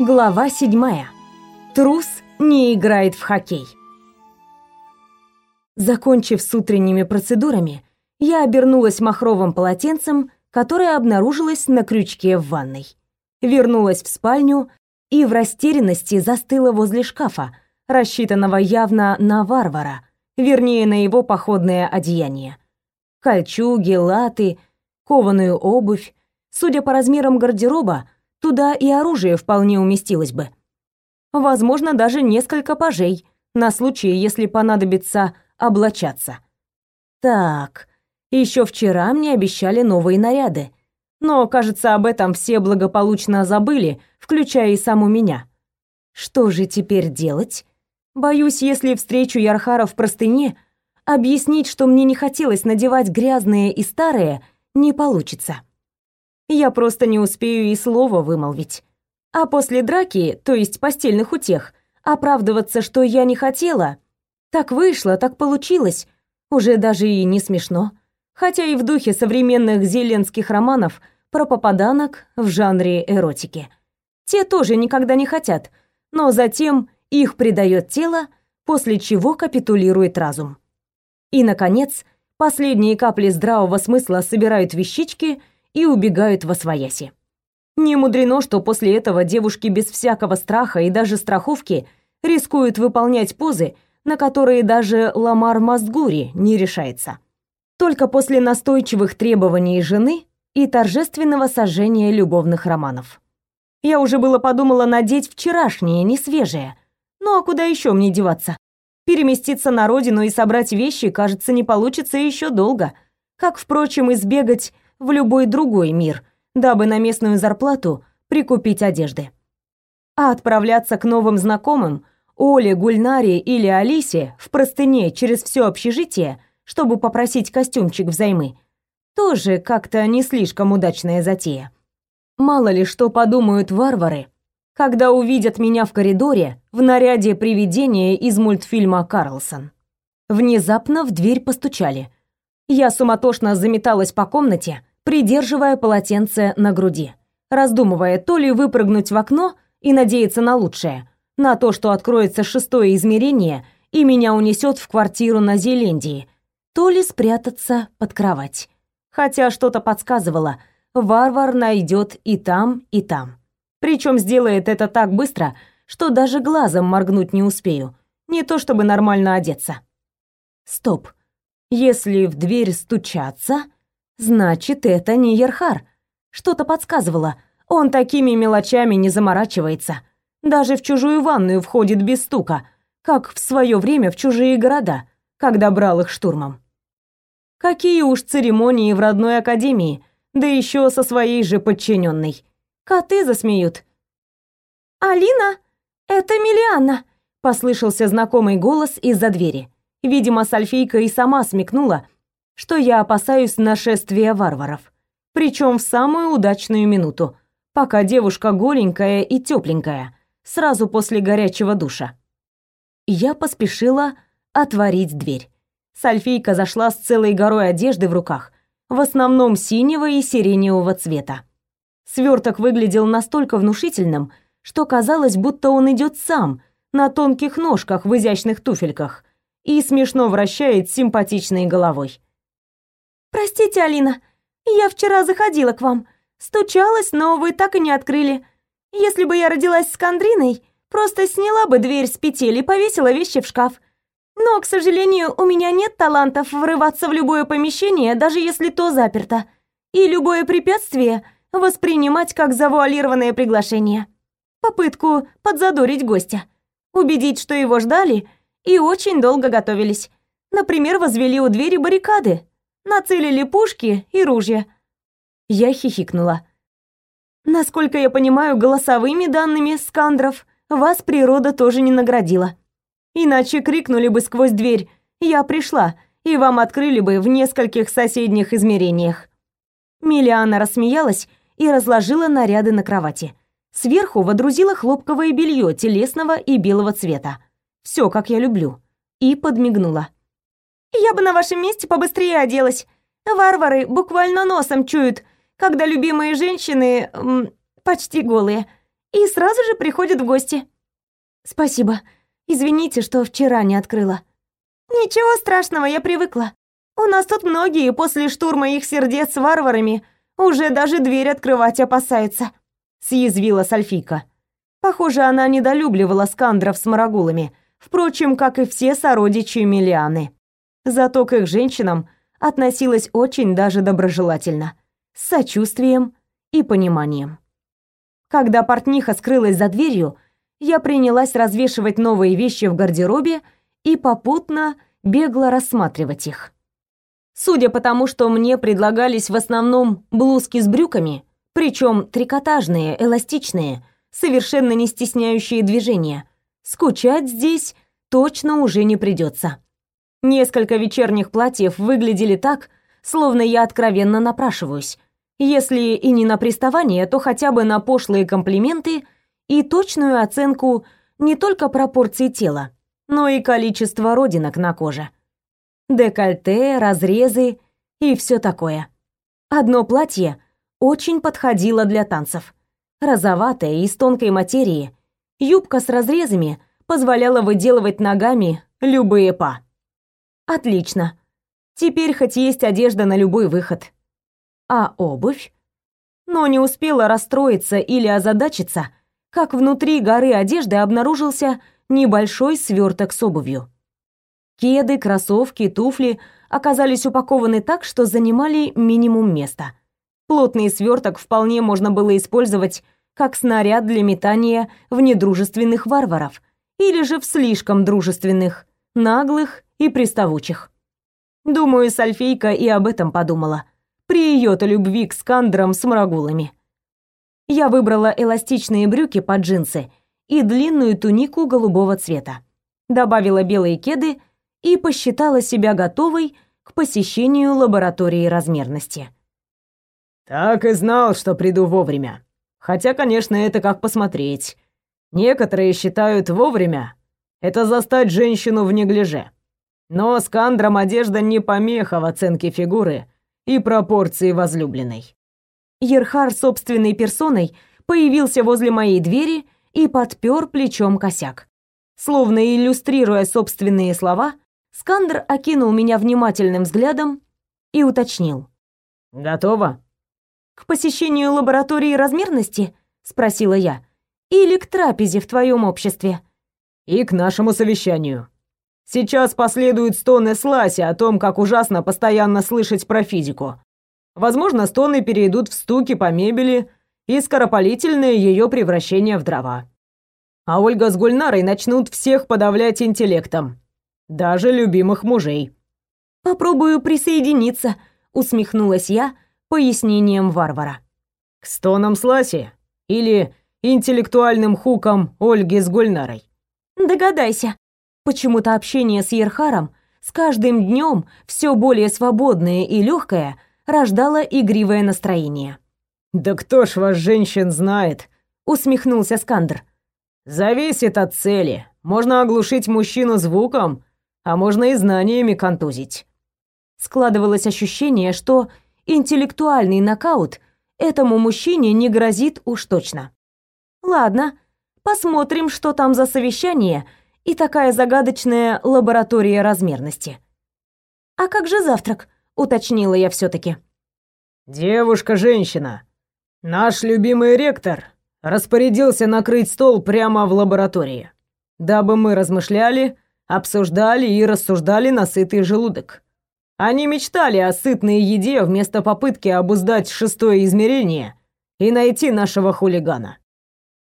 Глава седьмая. Трус не играет в хоккей. Закончив с утренними процедурами, я обернулась махровым полотенцем, которое обнаружилось на крючке в ванной. Вернулась в спальню и в растерянности застыла возле шкафа, рассчитанного явно на варвара, вернее, на его походное одеяние. Кольчуги, латы, кованую обувь. Судя по размерам гардероба, Туда и оружие вполне уместилось бы. Возможно, даже несколько пажей, на случай, если понадобится облачаться. Так, еще вчера мне обещали новые наряды. Но, кажется, об этом все благополучно забыли, включая и саму меня. Что же теперь делать? Боюсь, если встречу Ярхара в простыне, объяснить, что мне не хотелось надевать грязные и старые, не получится я просто не успею и слова вымолвить. А после драки, то есть постельных утех, оправдываться, что я не хотела. Так вышло, так получилось. Уже даже и не смешно. Хотя и в духе современных зеленских романов про попаданок в жанре эротики. Те тоже никогда не хотят, но затем их предает тело, после чего капитулирует разум. И, наконец, последние капли здравого смысла собирают вещички — и убегают во свояси. Не мудрено, что после этого девушки без всякого страха и даже страховки рискуют выполнять позы, на которые даже Ламар Мастгури не решается. Только после настойчивых требований жены и торжественного сожжения любовных романов. Я уже было подумала надеть вчерашнее, не свежее. Ну а куда еще мне деваться? Переместиться на родину и собрать вещи, кажется, не получится еще долго. Как, впрочем, избегать в любой другой мир, дабы на местную зарплату прикупить одежды. А отправляться к новым знакомым, Оле, Гульнаре или Алисе в простыне через все общежитие, чтобы попросить костюмчик взаймы, тоже как-то не слишком удачная затея. Мало ли что подумают варвары, когда увидят меня в коридоре в наряде привидения из мультфильма «Карлсон». Внезапно в дверь постучали. Я суматошно заметалась по комнате, придерживая полотенце на груди, раздумывая то ли выпрыгнуть в окно и надеяться на лучшее, на то, что откроется шестое измерение и меня унесет в квартиру на Зеландии, то ли спрятаться под кровать. Хотя что-то подсказывало, варвар найдет и там, и там. Причем сделает это так быстро, что даже глазом моргнуть не успею, не то чтобы нормально одеться. Стоп. Если в дверь стучаться, значит, это не Ерхар. Что-то подсказывало. Он такими мелочами не заморачивается. Даже в чужую ванную входит без стука, как в свое время в чужие города, когда брал их штурмом. Какие уж церемонии в родной академии, да еще со своей же подчиненной. Коты засмеют. «Алина, это Милианна!» — послышался знакомый голос из-за двери. Видимо, Сальфийка и сама смекнула, что я опасаюсь нашествия варваров. Причем в самую удачную минуту, пока девушка голенькая и тепленькая, сразу после горячего душа. Я поспешила отворить дверь. Сальфийка зашла с целой горой одежды в руках, в основном синего и сиреневого цвета. Сверток выглядел настолько внушительным, что казалось, будто он идет сам, на тонких ножках в изящных туфельках, и смешно вращает симпатичной головой. «Простите, Алина, я вчера заходила к вам. Стучалась, но вы так и не открыли. Если бы я родилась с Кандриной, просто сняла бы дверь с петель и повесила вещи в шкаф. Но, к сожалению, у меня нет талантов врываться в любое помещение, даже если то заперто, и любое препятствие воспринимать как завуалированное приглашение. Попытку подзадорить гостя, убедить, что его ждали — и очень долго готовились. Например, возвели у двери баррикады, нацелили пушки и ружья. Я хихикнула. Насколько я понимаю, голосовыми данными скандров вас природа тоже не наградила. Иначе крикнули бы сквозь дверь «Я пришла», и вам открыли бы в нескольких соседних измерениях. Миллиана рассмеялась и разложила наряды на кровати. Сверху водрузила хлопковое белье телесного и белого цвета. Все, как я люблю. И подмигнула. Я бы на вашем месте побыстрее оделась. Варвары буквально носом чуют, когда любимые женщины м, почти голые. и сразу же приходят в гости. Спасибо. Извините, что вчера не открыла. Ничего страшного, я привыкла. У нас тут многие после штурма их сердец с варварами уже даже дверь открывать опасаются, съязвила Сальфика. Похоже, она недолюбливала скандров с марагулами, впрочем, как и все сородичи Миллианы. Зато к их женщинам относилась очень даже доброжелательно, с сочувствием и пониманием. Когда портниха скрылась за дверью, я принялась развешивать новые вещи в гардеробе и попутно бегло рассматривать их. Судя по тому, что мне предлагались в основном блузки с брюками, причем трикотажные, эластичные, совершенно не стесняющие движения, скучать здесь точно уже не придется. Несколько вечерних платьев выглядели так, словно я откровенно напрашиваюсь. Если и не на приставание, то хотя бы на пошлые комплименты и точную оценку не только пропорций тела, но и количества родинок на коже. Декольте, разрезы и все такое. Одно платье очень подходило для танцев. Розоватое, из тонкой материи, юбка с разрезами позволяла выделывать ногами любые па. Отлично. Теперь хоть есть одежда на любой выход. А обувь? Но не успела расстроиться или озадачиться, как внутри горы одежды обнаружился небольшой сверток с обувью. Кеды, кроссовки, туфли оказались упакованы так, что занимали минимум места. Плотный сверток вполне можно было использовать как снаряд для метания в недружественных варваров или же в слишком дружественных, наглых и приставучих. Думаю, Сальфейка и об этом подумала. При ее-то любви к скандрам с мрагулами я выбрала эластичные брюки под джинсы и длинную тунику голубого цвета. Добавила белые кеды и посчитала себя готовой к посещению лаборатории размерности. Так и знал, что приду вовремя. Хотя, конечно, это как посмотреть. Некоторые считают вовремя это застать женщину в неглиже. Но с кандром одежда не помеха в оценке фигуры и пропорции возлюбленной. Ерхар собственной персоной появился возле моей двери и подпер плечом косяк. Словно иллюстрируя собственные слова, Скандер окинул меня внимательным взглядом и уточнил. «Готово?» «К посещению лаборатории размерности?» — спросила я. «Или к трапезе в твоем обществе?» «И к нашему совещанию. Сейчас последуют стоны Сласи о том, как ужасно постоянно слышать про физику. Возможно, стоны перейдут в стуки по мебели и скоропалительное ее превращение в дрова. А Ольга с Гульнарой начнут всех подавлять интеллектом. Даже любимых мужей. «Попробую присоединиться», — усмехнулась я пояснением варвара. «К стонам Сласи? Или интеллектуальным хукам Ольги с Гульнарой?» «Догадайся. Почему-то общение с Ерхаром с каждым днем все более свободное и легкое — рождало игривое настроение. «Да кто ж вас, женщин, знает?» — усмехнулся Скандр. «Зависит от цели. Можно оглушить мужчину звуком, а можно и знаниями контузить». Складывалось ощущение, что интеллектуальный нокаут этому мужчине не грозит уж точно. Ладно, посмотрим, что там за совещание и такая загадочная лаборатория размерности. А как же завтрак? уточнила я все таки Девушка-женщина. Наш любимый ректор распорядился накрыть стол прямо в лаборатории, дабы мы размышляли, обсуждали и рассуждали на сытый желудок. Они мечтали о сытной еде вместо попытки обуздать шестое измерение и найти нашего хулигана.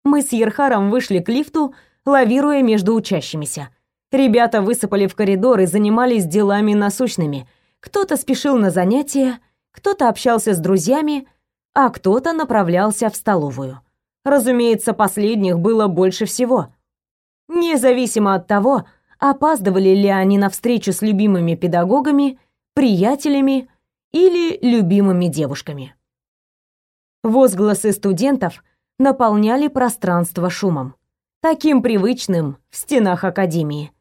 Мы с Ерхаром вышли к лифту, лавируя между учащимися. Ребята высыпали в коридор и занимались делами насущными — кто-то спешил на занятия, кто-то общался с друзьями, а кто-то направлялся в столовую. Разумеется, последних было больше всего. Независимо от того, опаздывали ли они на встречу с любимыми педагогами, приятелями или любимыми девушками. Возгласы студентов наполняли пространство шумом, таким привычным в стенах академии.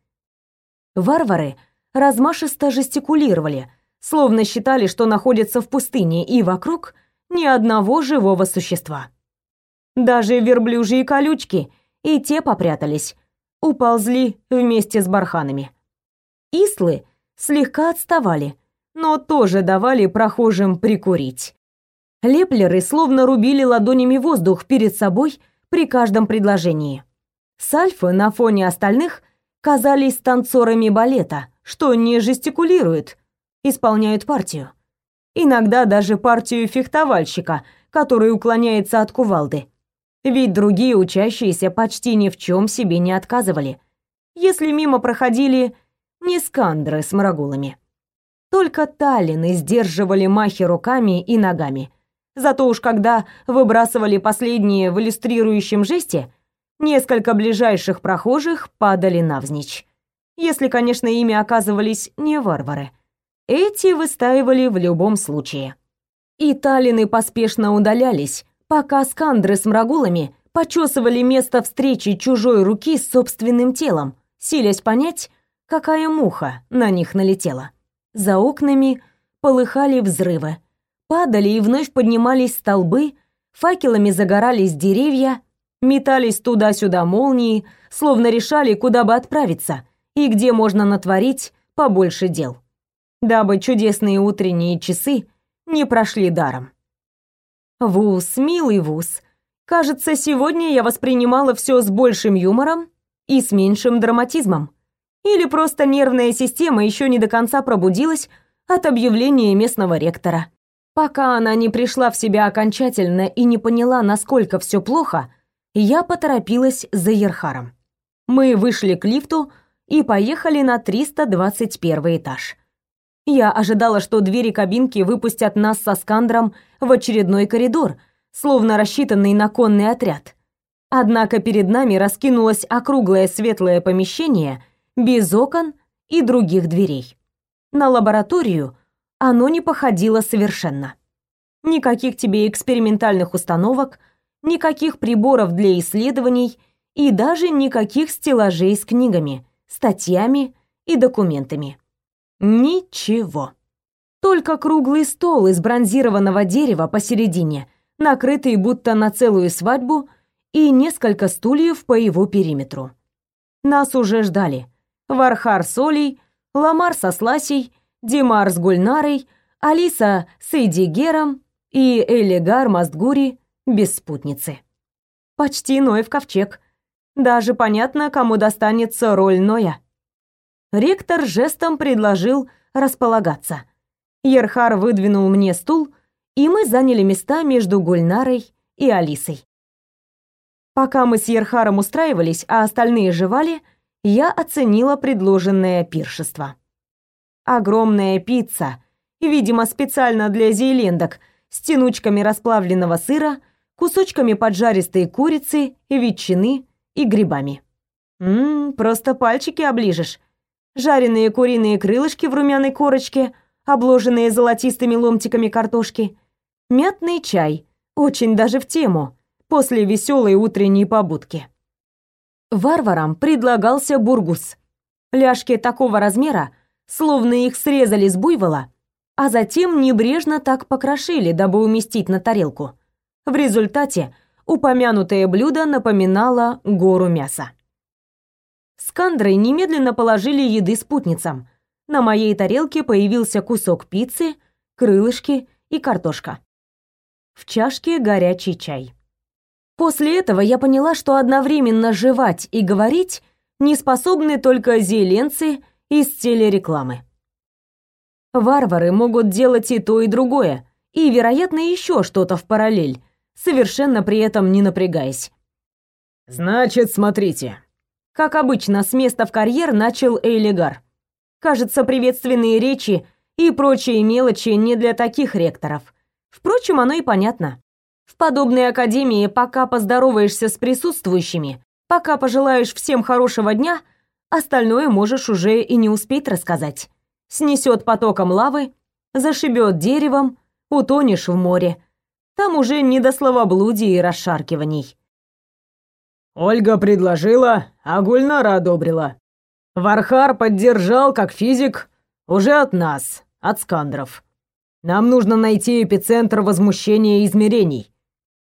Варвары — размашисто жестикулировали, словно считали, что находятся в пустыне и вокруг ни одного живого существа. Даже верблюжьи колючки, и те попрятались, уползли вместе с барханами. Ислы слегка отставали, но тоже давали прохожим прикурить. Леплеры словно рубили ладонями воздух перед собой при каждом предложении. Сальфы на фоне остальных казались танцорами балета, что не жестикулируют, исполняют партию. Иногда даже партию фехтовальщика, который уклоняется от кувалды. Ведь другие учащиеся почти ни в чем себе не отказывали, если мимо проходили не скандры с марагулами. Только талины сдерживали махи руками и ногами. Зато уж когда выбрасывали последние в иллюстрирующем жесте, несколько ближайших прохожих падали навзничь. Если, конечно, ими оказывались не варвары. Эти выстаивали в любом случае. И талины поспешно удалялись, пока скандры с мрагулами почесывали место встречи чужой руки с собственным телом, силясь понять, какая муха на них налетела. За окнами полыхали взрывы. Падали и вновь поднимались столбы, факелами загорались деревья, метались туда-сюда молнии, словно решали, куда бы отправиться и где можно натворить побольше дел. Дабы чудесные утренние часы не прошли даром. Вуз, милый вуз. Кажется, сегодня я воспринимала все с большим юмором и с меньшим драматизмом. Или просто нервная система еще не до конца пробудилась от объявления местного ректора. Пока она не пришла в себя окончательно и не поняла, насколько все плохо, я поторопилась за Ерхаром. Мы вышли к лифту и поехали на 321 этаж. Я ожидала, что двери кабинки выпустят нас со Скандром в очередной коридор, словно рассчитанный на конный отряд. Однако перед нами раскинулось округлое светлое помещение без окон и других дверей. На лабораторию оно не походило совершенно. Никаких тебе экспериментальных установок, никаких приборов для исследований и даже никаких стеллажей с книгами, статьями и документами. Ничего. Только круглый стол из бронзированного дерева посередине, накрытый будто на целую свадьбу, и несколько стульев по его периметру. Нас уже ждали. Вархар с Олей, Ламар со Сласей, Димар с Гульнарой, Алиса с Эйдигером и Элигар Мастгури без спутницы. Почти Ноев ковчег. Даже понятно, кому достанется роль Ноя. Ректор жестом предложил располагаться. Ерхар выдвинул мне стул, и мы заняли места между Гульнарой и Алисой. Пока мы с Ерхаром устраивались, а остальные жевали, я оценила предложенное пиршество. Огромная пицца, видимо, специально для зейлендок, с тянучками расплавленного сыра, кусочками поджаристой курицы, ветчины и грибами. Ммм, просто пальчики оближешь жареные куриные крылышки в румяной корочке, обложенные золотистыми ломтиками картошки, мятный чай, очень даже в тему, после веселой утренней побудки. Варварам предлагался бургус. Ляжки такого размера, словно их срезали с буйвола, а затем небрежно так покрошили, дабы уместить на тарелку. В результате упомянутое блюдо напоминало гору мяса. С Кандрой немедленно положили еды спутницам. На моей тарелке появился кусок пиццы, крылышки и картошка. В чашке горячий чай. После этого я поняла, что одновременно жевать и говорить не способны только зеленцы из телерекламы. Варвары могут делать и то, и другое, и, вероятно, еще что-то в параллель, совершенно при этом не напрягаясь. «Значит, смотрите», как обычно, с места в карьер начал Эйлигар. Кажется, приветственные речи и прочие мелочи не для таких ректоров. Впрочем, оно и понятно. В подобной академии, пока поздороваешься с присутствующими, пока пожелаешь всем хорошего дня, остальное можешь уже и не успеть рассказать. Снесет потоком лавы, зашибет деревом, утонешь в море. Там уже не до словоблудия и расшаркиваний. Ольга предложила, а Гульнара одобрила. Вархар поддержал как физик уже от нас, от скандров. Нам нужно найти эпицентр возмущения измерений.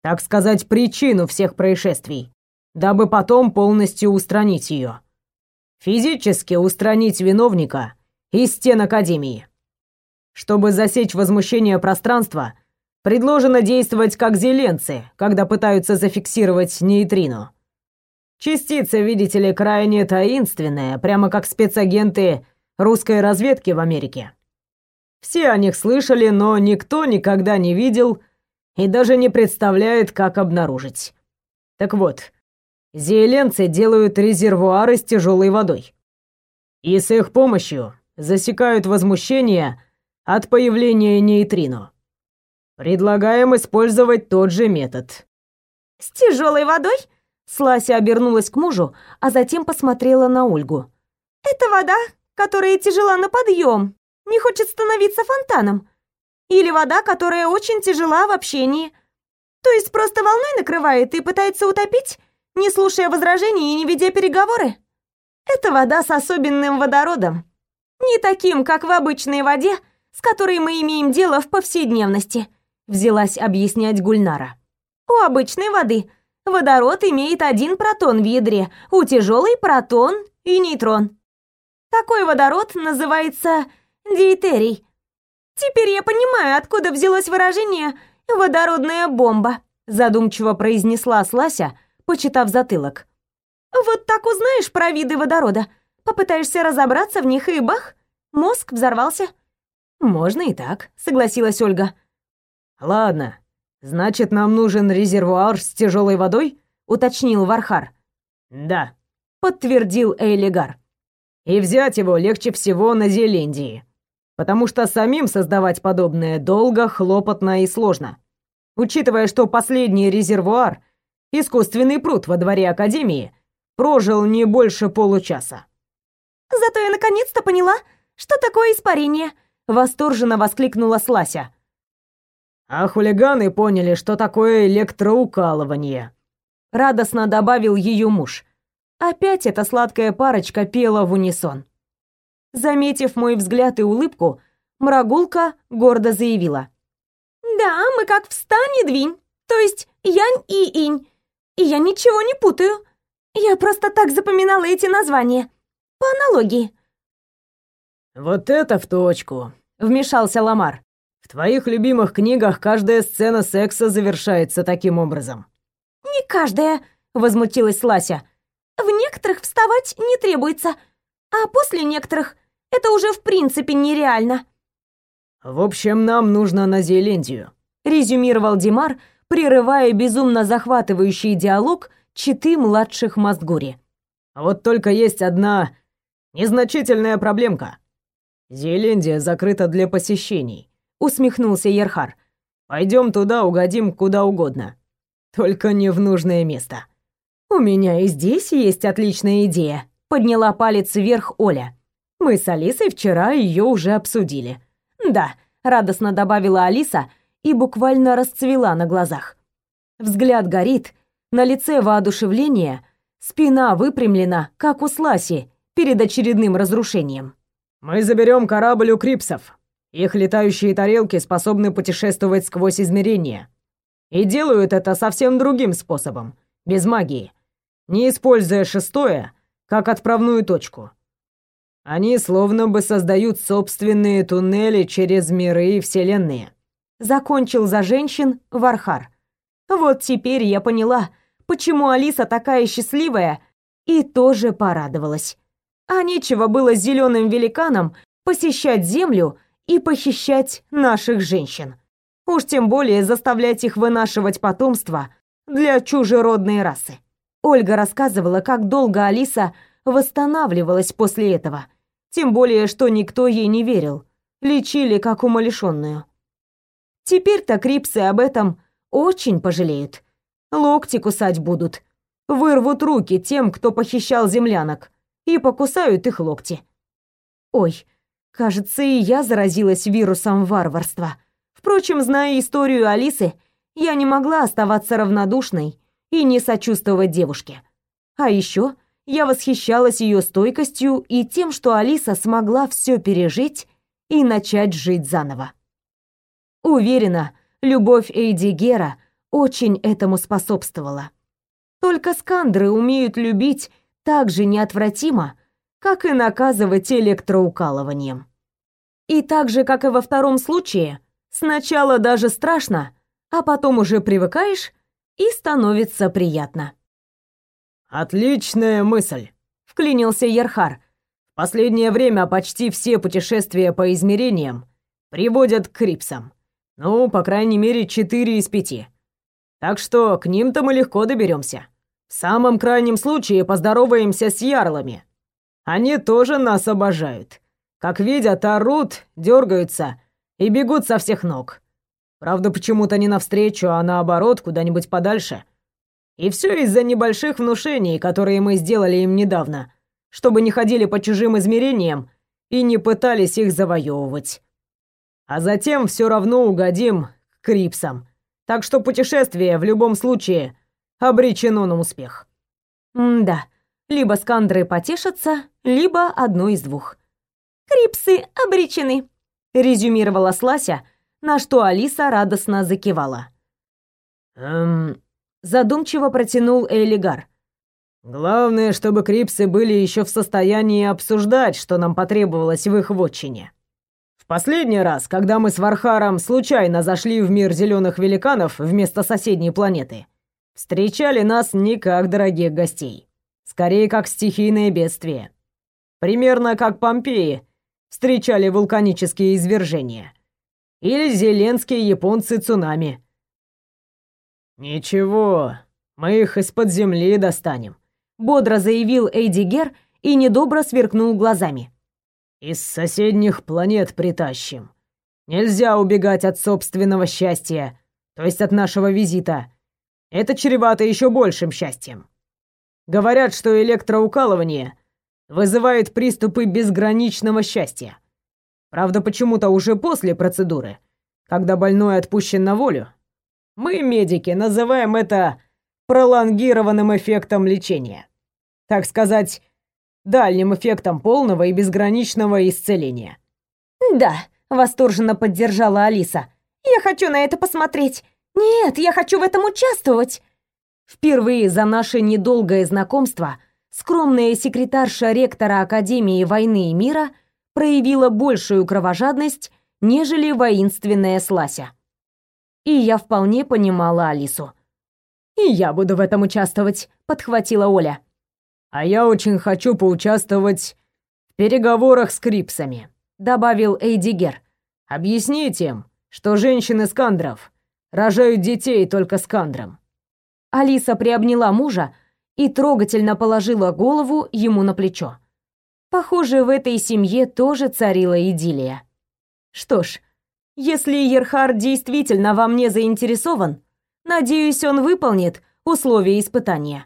так сказать, причину всех происшествий, дабы потом полностью устранить ее. Физически устранить виновника из стен Академии. Чтобы засечь возмущение пространства, предложено действовать как зеленцы, когда пытаются зафиксировать нейтрино. Частица, видите ли, крайне таинственная, прямо как спецагенты русской разведки в Америке. Все о них слышали, но никто никогда не видел и даже не представляет, как обнаружить. Так вот, зеленцы делают резервуары с тяжелой водой. И с их помощью засекают возмущение от появления нейтрино. Предлагаем использовать тот же метод. С тяжелой водой? Слася обернулась к мужу, а затем посмотрела на Ольгу. Это вода, которая тяжела на подъем, не хочет становиться фонтаном. Или вода, которая очень тяжела в общении. То есть просто волной накрывает и пытается утопить, не слушая возражений и не ведя переговоры? Это вода с особенным водородом. Не таким, как в обычной воде, с которой мы имеем дело в повседневности, взялась объяснять Гульнара. У обычной воды водород имеет один протон в ядре, у тяжелой протон и нейтрон. Такой водород называется диэтерий. Теперь я понимаю, откуда взялось выражение «водородная бомба», задумчиво произнесла Слася, почитав затылок. Вот так узнаешь про виды водорода, попытаешься разобраться в них и бах, мозг взорвался. Можно и так, согласилась Ольга. Ладно, значит, нам нужен резервуар с тяжелой водой, уточнил Вархар. Да, подтвердил Эйлигар. И взять его легче всего на Зелендии потому что самим создавать подобное долго, хлопотно и сложно. Учитывая, что последний резервуар, искусственный пруд во дворе Академии, прожил не больше получаса. «Зато я наконец-то поняла, что такое испарение!» — восторженно воскликнула Слася. «А хулиганы поняли, что такое электроукалывание», — радостно добавил ее муж. Опять эта сладкая парочка пела в унисон. Заметив мой взгляд и улыбку, Мрагулка гордо заявила. «Да, мы как встань и двинь, то есть янь и инь. И я ничего не путаю. Я просто так запоминала эти названия. По аналогии». «Вот это в точку», — вмешался Ламар. «В твоих любимых книгах каждая сцена секса завершается таким образом». «Не каждая», — возмутилась Лася. «В некоторых вставать не требуется, а после некоторых это уже в принципе нереально. В общем, нам нужно на Зелендию, резюмировал Димар, прерывая безумно захватывающий диалог читы младших Мастгури. Вот только есть одна незначительная проблемка. Зелендия закрыта для посещений, усмехнулся Ерхар. Пойдем туда, угодим куда угодно. Только не в нужное место. У меня и здесь есть отличная идея, подняла палец вверх Оля. Мы с Алисой вчера ее уже обсудили. Да, радостно добавила Алиса и буквально расцвела на глазах. Взгляд горит, на лице воодушевление, спина выпрямлена, как у Сласи перед очередным разрушением. Мы заберем корабль у крипсов. Их летающие тарелки способны путешествовать сквозь измерения. И делают это совсем другим способом, без магии, не используя шестое как отправную точку. Они словно бы создают собственные туннели через миры и вселенные. Закончил за женщин Вархар. Вот теперь я поняла, почему Алиса такая счастливая и тоже порадовалась. А нечего было зеленым великанам посещать Землю и похищать наших женщин. Уж тем более заставлять их вынашивать потомство для чужеродной расы. Ольга рассказывала, как долго Алиса восстанавливалась после этого – тем более, что никто ей не верил. Лечили как умалишенную. Теперь-то крипсы об этом очень пожалеют. Локти кусать будут. Вырвут руки тем, кто похищал землянок, и покусают их локти. Ой, кажется, и я заразилась вирусом варварства. Впрочем, зная историю Алисы, я не могла оставаться равнодушной и не сочувствовать девушке. А еще я восхищалась ее стойкостью и тем, что Алиса смогла все пережить и начать жить заново. Уверена, любовь Эйди Гера очень этому способствовала. Только скандры умеют любить так же неотвратимо, как и наказывать электроукалыванием. И так же, как и во втором случае, сначала даже страшно, а потом уже привыкаешь и становится приятно. «Отличная мысль», — вклинился Ерхар. «В последнее время почти все путешествия по измерениям приводят к крипсам. Ну, по крайней мере, четыре из пяти. Так что к ним-то мы легко доберемся. В самом крайнем случае поздороваемся с ярлами. Они тоже нас обожают. Как видят, орут, дергаются и бегут со всех ног. Правда, почему-то не навстречу, а наоборот, куда-нибудь подальше. И все из-за небольших внушений, которые мы сделали им недавно, чтобы не ходили по чужим измерениям и не пытались их завоевывать. А затем все равно угодим к крипсам. Так что путешествие в любом случае обречено на успех. М-да, либо скандры потешатся, либо одно из двух. «Крипсы обречены», — резюмировала Слася, на что Алиса радостно закивала. «Эм...» — задумчиво протянул Элигар. «Главное, чтобы крипсы были еще в состоянии обсуждать, что нам потребовалось в их вотчине. В последний раз, когда мы с Вархаром случайно зашли в мир зеленых великанов вместо соседней планеты, встречали нас не как дорогих гостей, скорее как стихийное бедствие. Примерно как Помпеи встречали вулканические извержения. Или зеленские японцы цунами. «Ничего, мы их из-под земли достанем», — бодро заявил Эйдигер и недобро сверкнул глазами. «Из соседних планет притащим. Нельзя убегать от собственного счастья, то есть от нашего визита. Это чревато еще большим счастьем. Говорят, что электроукалывание вызывает приступы безграничного счастья. Правда, почему-то уже после процедуры, когда больной отпущен на волю. Мы, медики, называем это пролонгированным эффектом лечения. Так сказать, дальним эффектом полного и безграничного исцеления. «Да», — восторженно поддержала Алиса. «Я хочу на это посмотреть. Нет, я хочу в этом участвовать». Впервые за наше недолгое знакомство скромная секретарша ректора Академии войны и мира проявила большую кровожадность, нежели воинственная Слася. И я вполне понимала Алису. «И я буду в этом участвовать», — подхватила Оля. «А я очень хочу поучаствовать в переговорах с Крипсами», — добавил Эйдигер. «Объясните им, что женщины скандров рожают детей только скандром». Алиса приобняла мужа, и трогательно положила голову ему на плечо. Похоже, в этой семье тоже царила идиллия. Что ж, если Ерхар действительно во мне заинтересован, надеюсь, он выполнит условия испытания.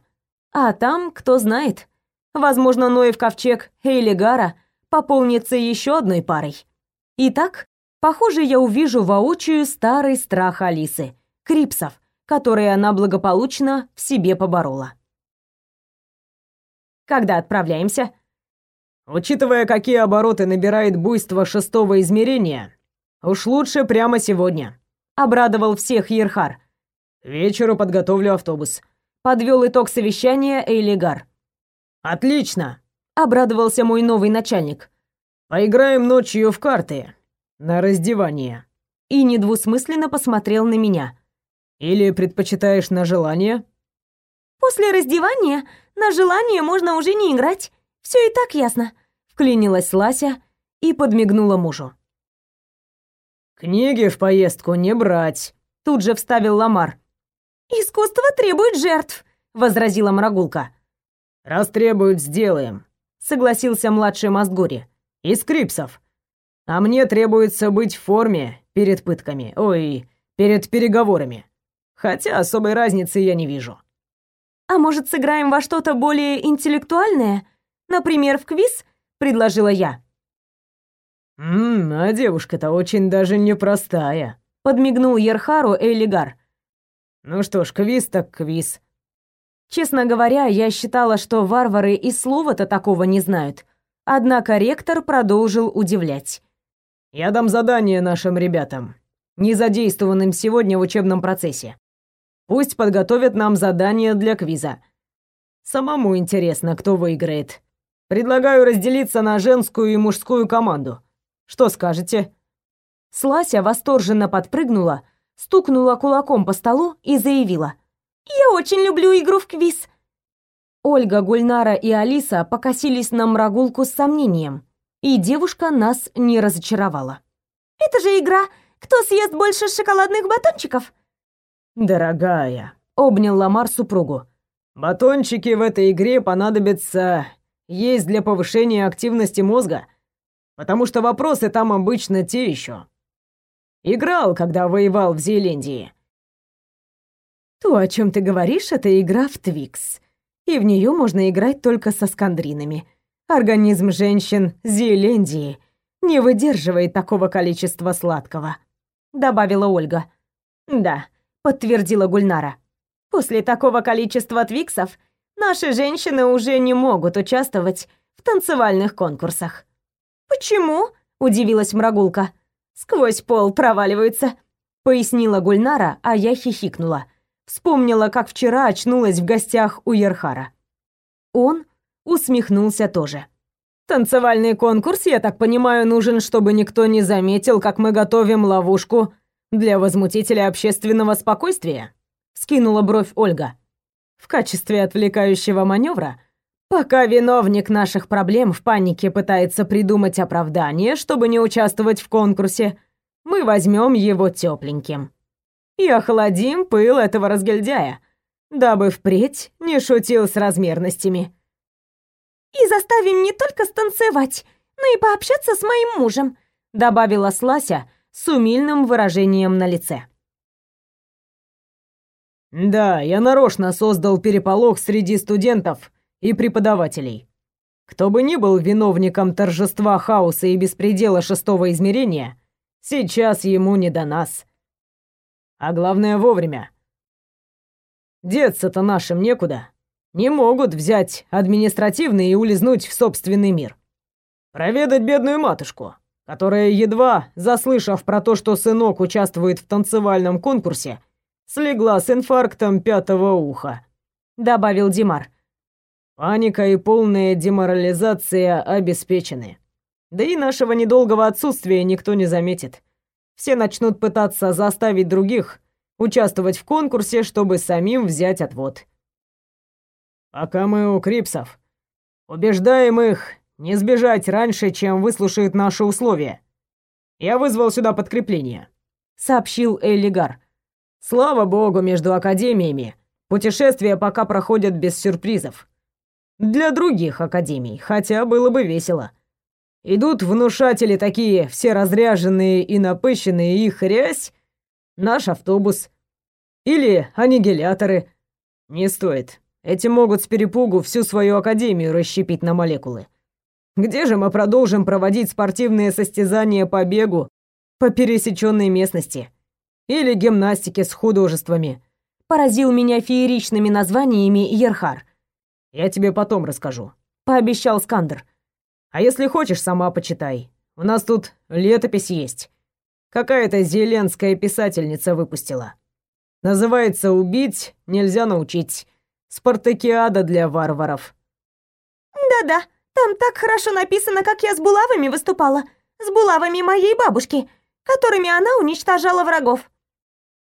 А там, кто знает, возможно, Ноев ковчег Гара пополнится еще одной парой. Итак, похоже, я увижу воочию старый страх Алисы, крипсов, которые она благополучно в себе поборола. Когда отправляемся? Учитывая, какие обороты набирает буйство шестого измерения, уж лучше прямо сегодня. Обрадовал всех Ерхар. вечеру подготовлю автобус. Подвел итог совещания Эйлигар. Отлично, обрадовался мой новый начальник. Поиграем ночью в карты на раздевание. И недвусмысленно посмотрел на меня. Или предпочитаешь на желание? После раздевания на желание можно уже не играть. Все и так ясно. Вклинилась Лася и подмигнула мужу. Книги в поездку не брать. Тут же вставил Ламар. Искусство требует жертв, возразила Марагулка. Раз требует, сделаем, согласился младший Мастгори. Из крипсов. А мне требуется быть в форме перед пытками. Ой, перед переговорами. Хотя особой разницы я не вижу. «А может, сыграем во что-то более интеллектуальное? Например, в квиз?» — предложила я. «Ммм, а девушка-то очень даже непростая», — подмигнул Ерхару Элигар. «Ну что ж, квиз так квиз». Честно говоря, я считала, что варвары и слова-то такого не знают. Однако ректор продолжил удивлять. «Я дам задание нашим ребятам, не задействованным сегодня в учебном процессе. Пусть подготовят нам задание для квиза. Самому интересно, кто выиграет. Предлагаю разделиться на женскую и мужскую команду. Что скажете?» Слася восторженно подпрыгнула, стукнула кулаком по столу и заявила. «Я очень люблю игру в квиз!» Ольга, Гульнара и Алиса покосились на мрагулку с сомнением, и девушка нас не разочаровала. «Это же игра! Кто съест больше шоколадных батончиков?» «Дорогая», — обнял Ламар супругу. «Батончики в этой игре понадобятся есть для повышения активности мозга, потому что вопросы там обычно те еще. Играл, когда воевал в Зеландии. То, о чем ты говоришь, это игра в Твикс, и в нее можно играть только со скандринами. Организм женщин Зеландии не выдерживает такого количества сладкого, добавила Ольга. Да, подтвердила Гульнара. После такого количества твиксов наши женщины уже не могут участвовать в танцевальных конкурсах. Почему? удивилась Мрагулка. Сквозь пол проваливаются, пояснила Гульнара, а я хихикнула. Вспомнила, как вчера очнулась в гостях у Ерхара. Он усмехнулся тоже. Танцевальный конкурс, я так понимаю, нужен, чтобы никто не заметил, как мы готовим ловушку для возмутителя общественного спокойствия скинула бровь Ольга. В качестве отвлекающего маневра, пока виновник наших проблем в панике пытается придумать оправдание, чтобы не участвовать в конкурсе, мы возьмем его тепленьким и охладим пыл этого разгильдяя, дабы впредь не шутил с размерностями. «И заставим не только станцевать, но и пообщаться с моим мужем», добавила Слася с умильным выражением на лице. Да, я нарочно создал переполох среди студентов и преподавателей. Кто бы ни был виновником торжества хаоса и беспредела шестого измерения, сейчас ему не до нас. А главное вовремя. Деться-то нашим некуда. Не могут взять административный и улизнуть в собственный мир. Проведать бедную матушку, которая, едва заслышав про то, что сынок участвует в танцевальном конкурсе, слегла с инфарктом пятого уха», — добавил Димар. «Паника и полная деморализация обеспечены. Да и нашего недолгого отсутствия никто не заметит. Все начнут пытаться заставить других участвовать в конкурсе, чтобы самим взять отвод. Пока мы у Крипсов, убеждаем их не сбежать раньше, чем выслушают наши условия. Я вызвал сюда подкрепление», — сообщил Эллигар. Слава богу, между академиями путешествия пока проходят без сюрпризов. Для других академий, хотя было бы весело. Идут внушатели такие, все разряженные и напыщенные, и хрясь, наш автобус. Или аннигиляторы. Не стоит. Эти могут с перепугу всю свою академию расщепить на молекулы. Где же мы продолжим проводить спортивные состязания по бегу по пересеченной местности? Или гимнастики с художествами. Поразил меня фееричными названиями Ерхар. Я тебе потом расскажу, пообещал Скандер. А если хочешь, сама почитай. У нас тут летопись есть. Какая-то зеленская писательница выпустила. Называется «Убить нельзя научить». Спартакиада для варваров. Да-да, там так хорошо написано, как я с булавами выступала. С булавами моей бабушки, которыми она уничтожала врагов.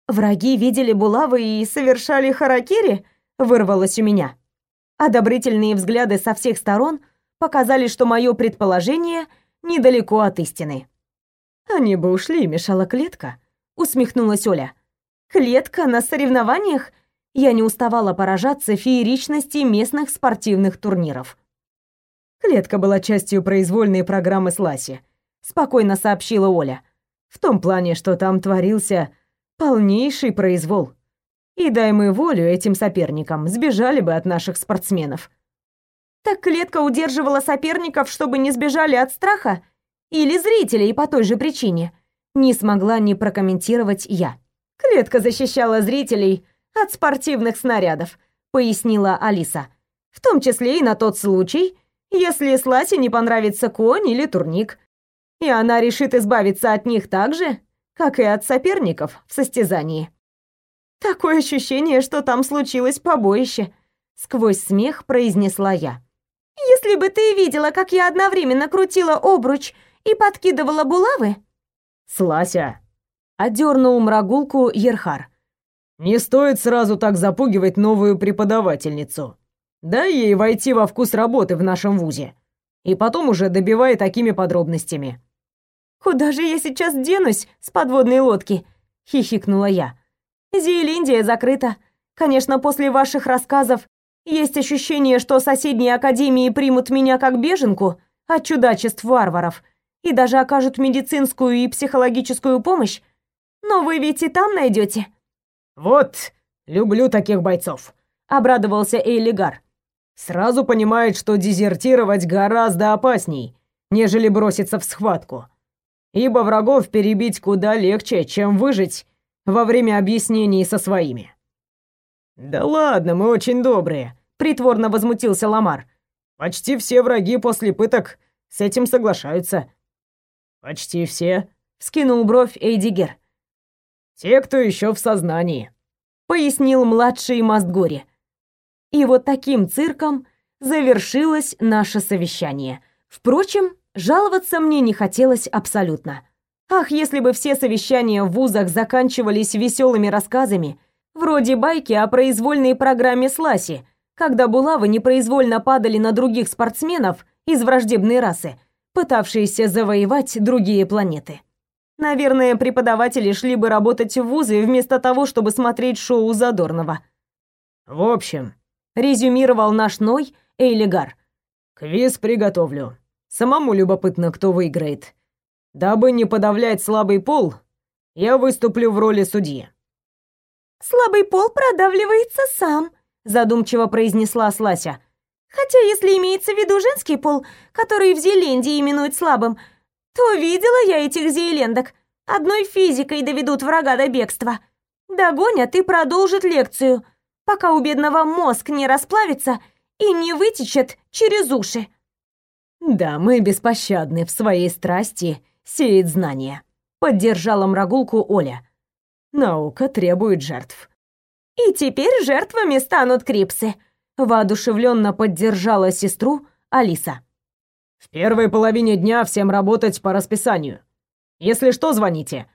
Враги видели булавы и совершали харакири, вырвалось у меня. Одобрительные взгляды со всех сторон показали, что мое предположение недалеко от истины. Они бы ушли, мешала клетка, усмехнулась Оля. Клетка на соревнованиях? Я не уставала поражаться фееричности местных спортивных турниров. Клетка была частью произвольной программы Сласи, спокойно сообщила Оля. В том плане, что там творился Полнейший произвол. И дай мы волю этим соперникам, сбежали бы от наших спортсменов. Так клетка удерживала соперников, чтобы не сбежали от страха? Или зрителей по той же причине? Не смогла не прокомментировать я. Клетка защищала зрителей от спортивных снарядов, пояснила Алиса. В том числе и на тот случай, если Сласе не понравится конь или турник. И она решит избавиться от них так же, как и от соперников в состязании. Такое ощущение, что там случилось побоище, сквозь смех произнесла я. Если бы ты видела, как я одновременно крутила обруч и подкидывала булавы, Слася, Одернул мрагулку Ерхар. не стоит сразу так запугивать новую преподавательницу. Дай ей войти во вкус работы в нашем вузе. И потом уже добивай такими подробностями. куда же я сейчас денусь с подводной лодки? хихикнула я. Зелиндия закрыта. Конечно, после ваших рассказов есть ощущение, что соседние академии примут меня как беженку от чудачеств варваров и даже окажут медицинскую и психологическую помощь. Но вы ведь и там найдете. Вот, люблю таких бойцов. Обрадовался Эйлигар. Сразу понимает, что дезертировать гораздо опасней, нежели броситься в схватку. Ибо врагов перебить куда легче, чем выжить во время объяснений со своими. Да ладно, мы очень добрые, Притворно возмутился Ламар. Почти все враги после пыток с этим соглашаются. Почти все. Вскинул бровь Эйдигер. Те, кто еще в сознании. Пояснил младший Мастгори. И вот таким цирком завершилось наше совещание. Впрочем, жаловаться мне не хотелось абсолютно. Ах, если бы все совещания в вузах заканчивались веселыми рассказами, вроде байки о произвольной программе Сласи, когда булавы непроизвольно падали на других спортсменов из враждебной расы, пытавшиеся завоевать другие планеты. Наверное, преподаватели шли бы работать в вузы вместо того, чтобы смотреть шоу Задорнова. В общем, Резюмировал наш Ной Эйлигар. квиз приготовлю. Самому любопытно, кто выиграет. Дабы не подавлять слабый пол, я выступлю в роли судьи. Слабый пол продавливается сам, задумчиво произнесла Слася. Хотя, если имеется в виду женский пол, который в Зелендии именуют слабым, то видела я этих зелендок. Одной физикой доведут врага до бегства. Догонят и продолжат лекцию, пока у бедного мозг не расплавится и не вытечет через уши. Да, мы беспощадны в своей страсти сеять знания. Поддержала мрагулку Оля. Наука требует жертв. И теперь жертвами станут крипсы. Воодушевленно поддержала сестру Алиса. В первой половине дня всем работать по расписанию. Если что, звоните.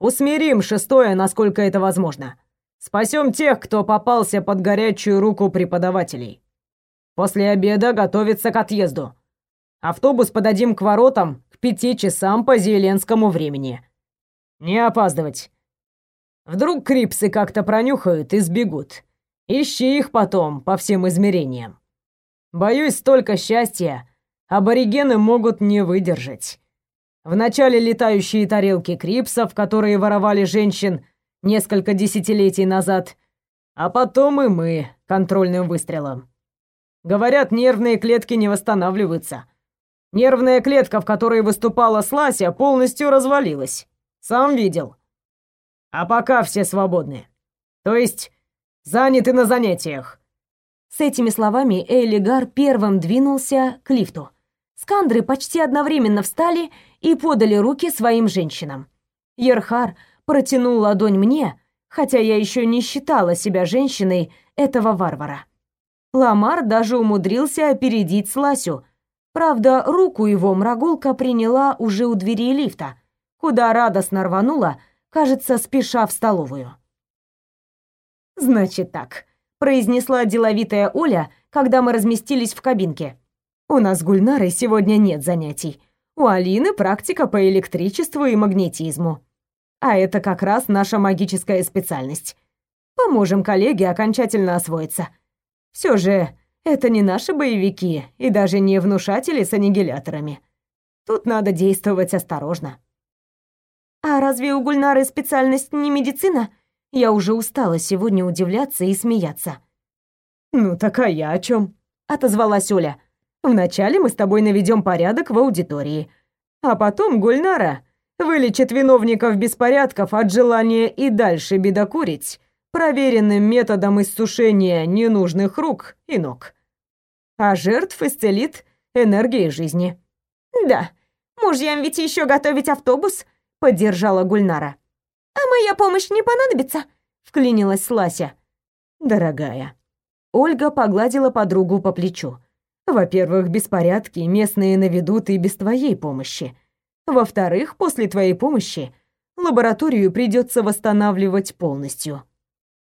Усмирим шестое, насколько это возможно. Спасем тех, кто попался под горячую руку преподавателей. После обеда готовиться к отъезду. Автобус подадим к воротам к пяти часам по зеленскому времени. Не опаздывать. Вдруг крипсы как-то пронюхают и сбегут. Ищи их потом по всем измерениям. Боюсь, столько счастья аборигены могут не выдержать. Вначале летающие тарелки крипсов, которые воровали женщин несколько десятилетий назад, а потом и мы контрольным выстрелом. Говорят, нервные клетки не восстанавливаются. Нервная клетка, в которой выступала Слася, полностью развалилась. Сам видел. А пока все свободны. То есть заняты на занятиях. С этими словами Эйлигар первым двинулся к лифту. Скандры почти одновременно встали и подали руки своим женщинам. Ерхар протянул ладонь мне, хотя я еще не считала себя женщиной этого варвара. Ламар даже умудрился опередить Сласю. Правда, руку его мрагулка приняла уже у двери лифта, куда радостно рванула, кажется, спеша в столовую. «Значит так», — произнесла деловитая Оля, когда мы разместились в кабинке. «У нас с Гульнарой сегодня нет занятий. У Алины практика по электричеству и магнетизму. А это как раз наша магическая специальность. Поможем коллеге окончательно освоиться. Все же, это не наши боевики и даже не внушатели с аннигиляторами. Тут надо действовать осторожно». «А разве у Гульнары специальность не медицина?» Я уже устала сегодня удивляться и смеяться. Ну так а я о чем? Отозвалась Оля. Вначале мы с тобой наведем порядок в аудитории, а потом Гульнара вылечит виновников беспорядков от желания и дальше бедокурить проверенным методом иссушения ненужных рук и ног. А жертв исцелит энергией жизни. Да, мужьям ведь еще готовить автобус, поддержала Гульнара. А моя помощь не понадобится. вклинилась Слася. Дорогая. Ольга погладила подругу по плечу. Во-первых, беспорядки местные наведут и без твоей помощи. Во-вторых, после твоей помощи лабораторию придется восстанавливать полностью.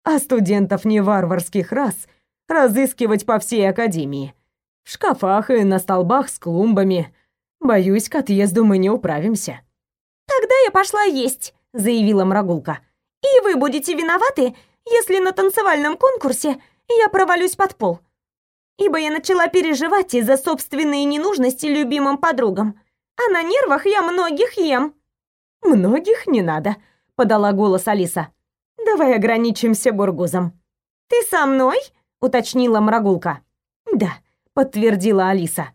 А студентов не варварских рас разыскивать по всей академии. В шкафах и на столбах с клумбами. Боюсь, к отъезду мы не управимся. Тогда я пошла есть, заявила Мрагулка. И вы будете виноваты, если на танцевальном конкурсе я провалюсь под пол ибо я начала переживать из-за собственной ненужности любимым подругам. А на нервах я многих ем. Многих не надо, подала голос Алиса. Давай ограничимся бургузом. Ты со мной? уточнила Мрагулка. Да, подтвердила Алиса.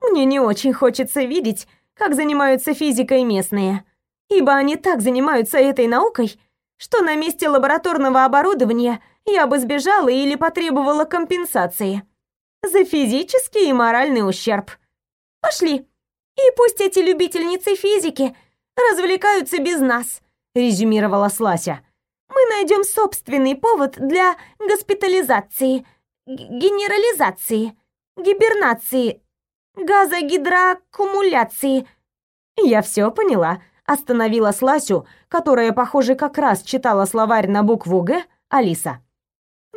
Мне не очень хочется видеть, как занимаются физикой местные, ибо они так занимаются этой наукой, что на месте лабораторного оборудования я бы сбежала или потребовала компенсации за физический и моральный ущерб. Пошли. И пусть эти любительницы физики развлекаются без нас, резюмировала Слася. Мы найдем собственный повод для госпитализации, генерализации, гибернации, газогидроаккумуляции. Я все поняла, остановила Сласю, которая, похоже, как раз читала словарь на букву Г, Алиса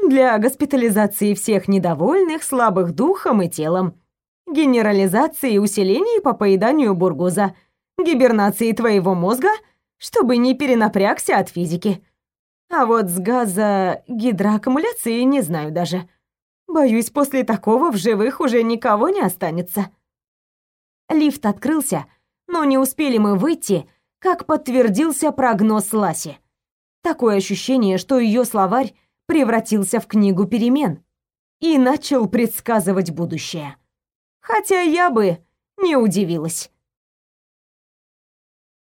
для госпитализации всех недовольных, слабых духом и телом, генерализации и усиления по поеданию бургуза, гибернации твоего мозга, чтобы не перенапрягся от физики. А вот с газа гидроаккумуляцией не знаю даже. Боюсь, после такого в живых уже никого не останется. Лифт открылся, но не успели мы выйти, как подтвердился прогноз Ласи. Такое ощущение, что ее словарь превратился в книгу перемен и начал предсказывать будущее. Хотя я бы не удивилась.